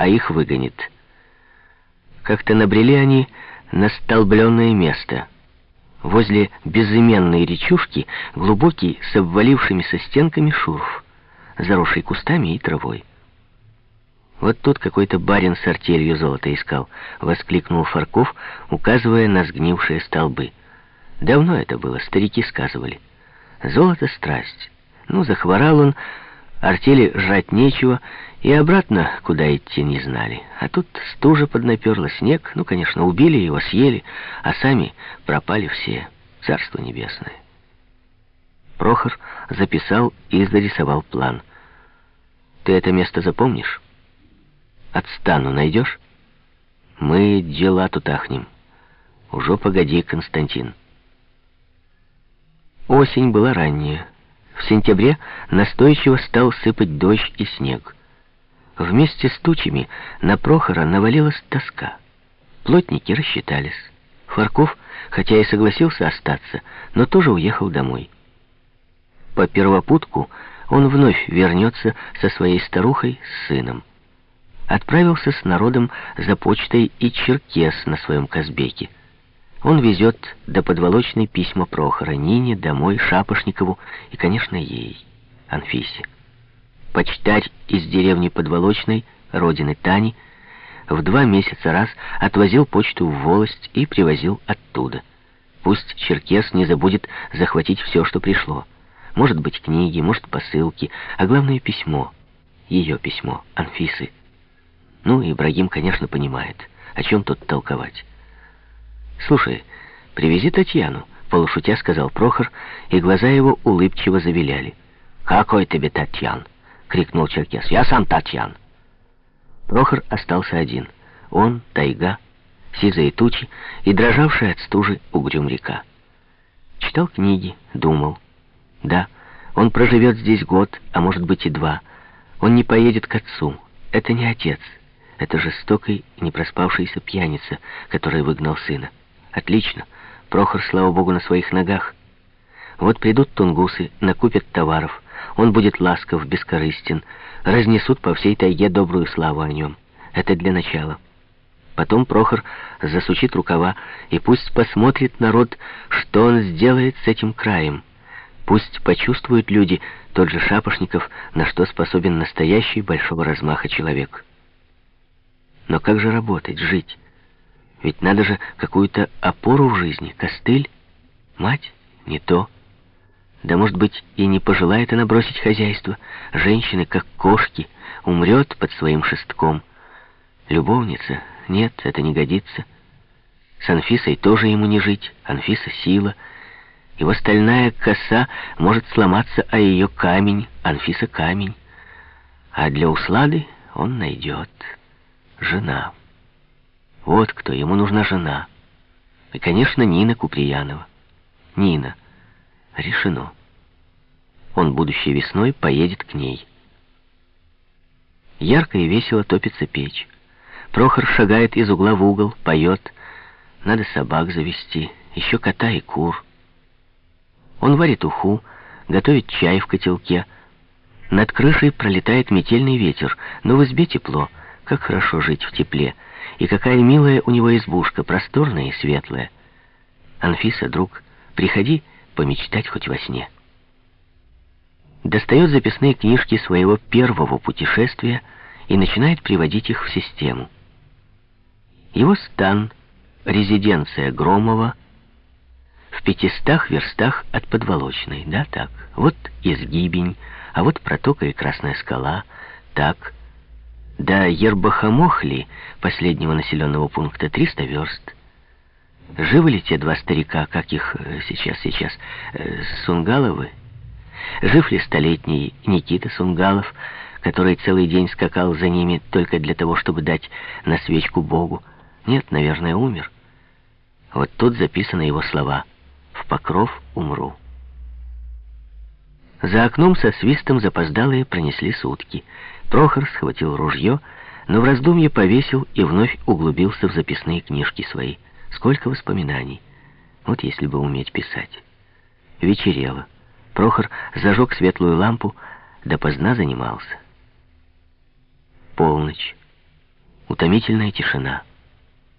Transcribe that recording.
а их выгонит. Как-то набрели они на столбленное место. Возле безыменной речушки глубокий с обвалившимися стенками шурф, заросший кустами и травой. «Вот тут какой-то барин с артелью золото искал», — воскликнул Фарков, указывая на сгнившие столбы. «Давно это было, старики сказывали. Золото — страсть. Ну, захворал он, артели жрать нечего, и обратно куда идти не знали. А тут стужа поднаперла, снег, ну, конечно, убили его, съели, а сами пропали все. Царство небесное». Прохор записал и зарисовал план. «Ты это место запомнишь?» Отстану найдешь? Мы дела тут ахнем. Уже погоди, Константин. Осень была ранняя. В сентябре настойчиво стал сыпать дождь и снег. Вместе с тучами на Прохора навалилась тоска. Плотники рассчитались. Фарков, хотя и согласился остаться, но тоже уехал домой. По первопутку он вновь вернется со своей старухой с сыном отправился с народом за почтой и черкес на своем Казбеке. Он везет до подволочной письма Прохора, Нине, домой, Шапошникову и, конечно, ей, Анфисе. Почтарь из деревни Подволочной, родины Тани, в два месяца раз отвозил почту в Волость и привозил оттуда. Пусть Черкес не забудет захватить все, что пришло. Может быть, книги, может, посылки, а главное, письмо. Ее письмо, Анфисы. Ну, Ибрагим, конечно, понимает, о чем тут толковать. «Слушай, привези Татьяну», — полушутя сказал Прохор, и глаза его улыбчиво завиляли. «Какой тебе Татьян?» — крикнул Черкес. «Я сам Татьян». Прохор остался один. Он, тайга, сизые тучи и дрожавшая от стужи угрюм река. Читал книги, думал. Да, он проживет здесь год, а может быть и два. Он не поедет к отцу. Это не отец. Это жестокий и не проспавшийся пьяница, который выгнал сына. Отлично. Прохор, слава богу, на своих ногах. Вот придут тунгусы, накупят товаров. Он будет ласков, бескорыстен. Разнесут по всей тайге добрую славу о нем. Это для начала. Потом Прохор засучит рукава, и пусть посмотрит народ, что он сделает с этим краем. Пусть почувствуют люди, тот же Шапошников, на что способен настоящий большого размаха человек. Но как же работать, жить? Ведь надо же какую-то опору в жизни, костыль. Мать? Не то. Да, может быть, и не пожелает она бросить хозяйство. Женщины, как кошки, умрет под своим шестком. Любовница? Нет, это не годится. С Анфисой тоже ему не жить. Анфиса — сила. Его стальная коса может сломаться, а ее камень, Анфиса — камень. А для услады он найдет жена. Вот кто, ему нужна жена. И, конечно, Нина Куприянова. Нина. Решено. Он будущей весной поедет к ней. Ярко и весело топится печь. Прохор шагает из угла в угол, поет. Надо собак завести, еще кота и кур. Он варит уху, готовит чай в котелке. Над крышей пролетает метельный ветер, но в избе тепло — как хорошо жить в тепле. И какая милая у него избушка, просторная и светлая. Анфиса, друг, приходи помечтать хоть во сне. Достает записные книжки своего первого путешествия и начинает приводить их в систему. Его стан, резиденция Громова, в пятистах верстах от Подволочной, да, так. Вот изгибень, а вот протока и Красная скала, так. До Ербахамохли, последнего населенного пункта, 300 верст. Живы ли те два старика, как их э, сейчас, сейчас, э, Сунгаловы? Жив ли столетний Никита Сунгалов, который целый день скакал за ними только для того, чтобы дать на свечку Богу? Нет, наверное, умер. Вот тут записаны его слова «В покров умру». За окном со свистом запоздалые пронесли сутки — Прохор схватил ружье, но в раздумье повесил и вновь углубился в записные книжки свои. Сколько воспоминаний. Вот если бы уметь писать. Вечерело. Прохор зажег светлую лампу, допоздна занимался. Полночь. утомительная тишина.